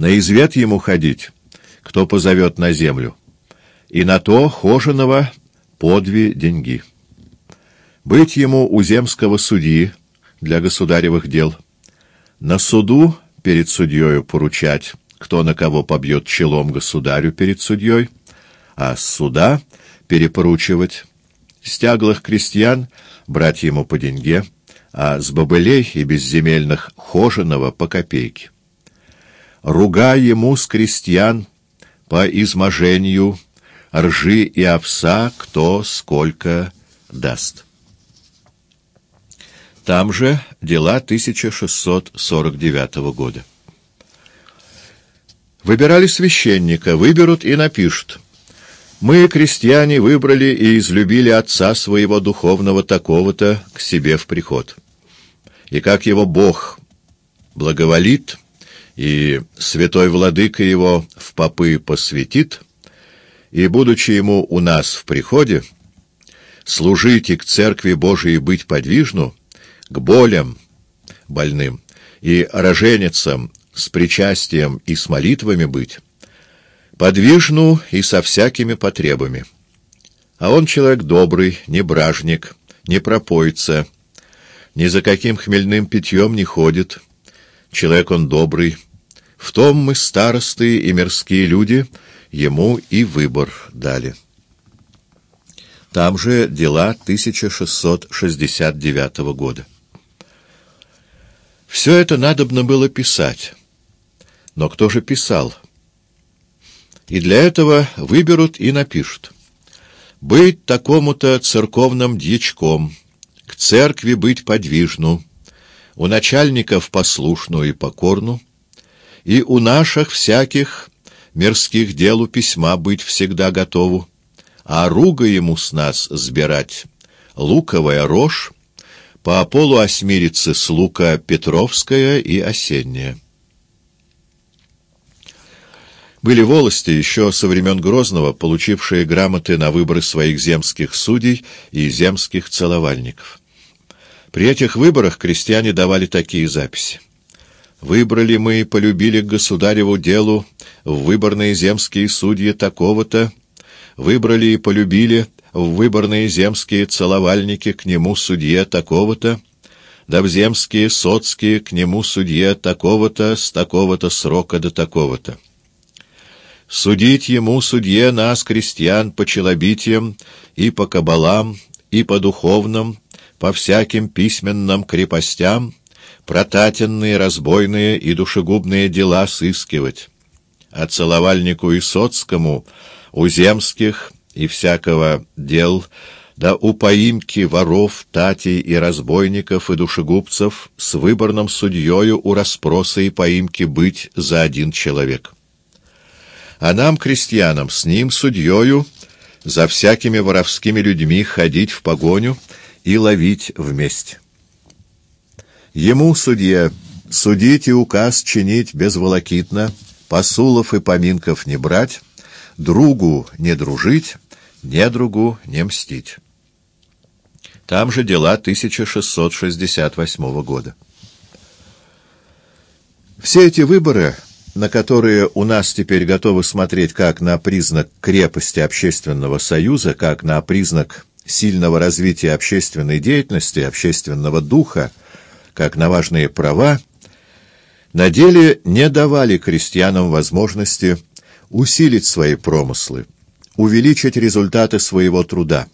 На извет ему ходить, кто позовет на землю, и на то хоженого подви деньги. Быть ему у земского судьи для государевых дел, на суду перед судьею поручать, кто на кого побьет челом государю перед судьей, а с суда перепоручивать, стяглых крестьян брать ему по деньге, а с бобылей и безземельных хоженого по копейке. Руга ему с крестьян по изможению ржи и овса кто сколько даст. Там же дела 1649 года. Выбирали священника, выберут и напишут. Мы, крестьяне, выбрали и излюбили отца своего духовного такого-то к себе в приход. И как его Бог благоволит, и святой владыка его в попы посвятит, и, будучи ему у нас в приходе, служить и к церкви Божией быть подвижну, к болям больным и роженицам с причастием и с молитвами быть, подвижну и со всякими потребами. А он человек добрый, не бражник, не пропойца, ни за каким хмельным питьем не ходит. Человек он добрый. В том мы, старосты и мирские люди, ему и выбор дали. Там же дела 1669 года. Все это надобно было писать. Но кто же писал? И для этого выберут и напишут. Быть такому-то церковным дьячком, к церкви быть подвижну, у начальников послушну и покорну, и у наших всяких мирских делу письма быть всегда готову, а руга ему с нас сбирать луковая рожь, по полу осмирицы с лука Петровская и Осенняя. Были волости еще со времен Грозного, получившие грамоты на выборы своих земских судей и земских целовальников. При этих выборах крестьяне давали такие записи. «Выбрали мы и полюбили к государеву делу в выборные земские судьи такого-то, выбрали и полюбили в выборные земские целовальники к нему судье такого-то, да в земские соцкие к нему судье такого-то с такого-то срока до такого-то. Судить ему, судье, нас, крестьян, по челобитиям и по кабалам, и по духовным, по всяким письменным крепостям, протатенные, разбойные и душегубные дела сыскивать. А целовальнику и соцкому, у земских и всякого дел, да у поимки воров, татей и разбойников и душегубцев с выборным судьею у расспроса и поимки быть за один человек» а нам, крестьянам, с ним, судьею, за всякими воровскими людьми ходить в погоню и ловить вместе. Ему, судья, судить и указ чинить безволокитно, посулов и поминков не брать, другу не дружить, недругу не мстить. Там же дела 1668 года. Все эти выборы на которые у нас теперь готовы смотреть как на признак крепости общественного союза, как на признак сильного развития общественной деятельности, общественного духа, как на важные права, на деле не давали крестьянам возможности усилить свои промыслы, увеличить результаты своего труда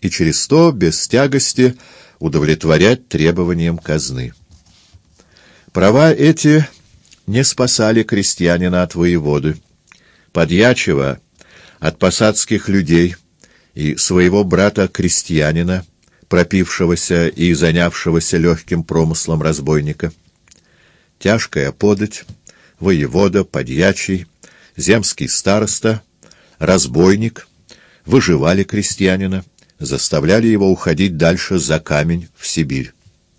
и через то, без тягости, удовлетворять требованиям казны. Права эти не спасали крестьянина от воеводы, подьячего от посадских людей и своего брата-крестьянина, пропившегося и занявшегося легким промыслом разбойника. Тяжкая подать, воевода, подьячий, земский староста, разбойник выживали крестьянина, заставляли его уходить дальше за камень в Сибирь.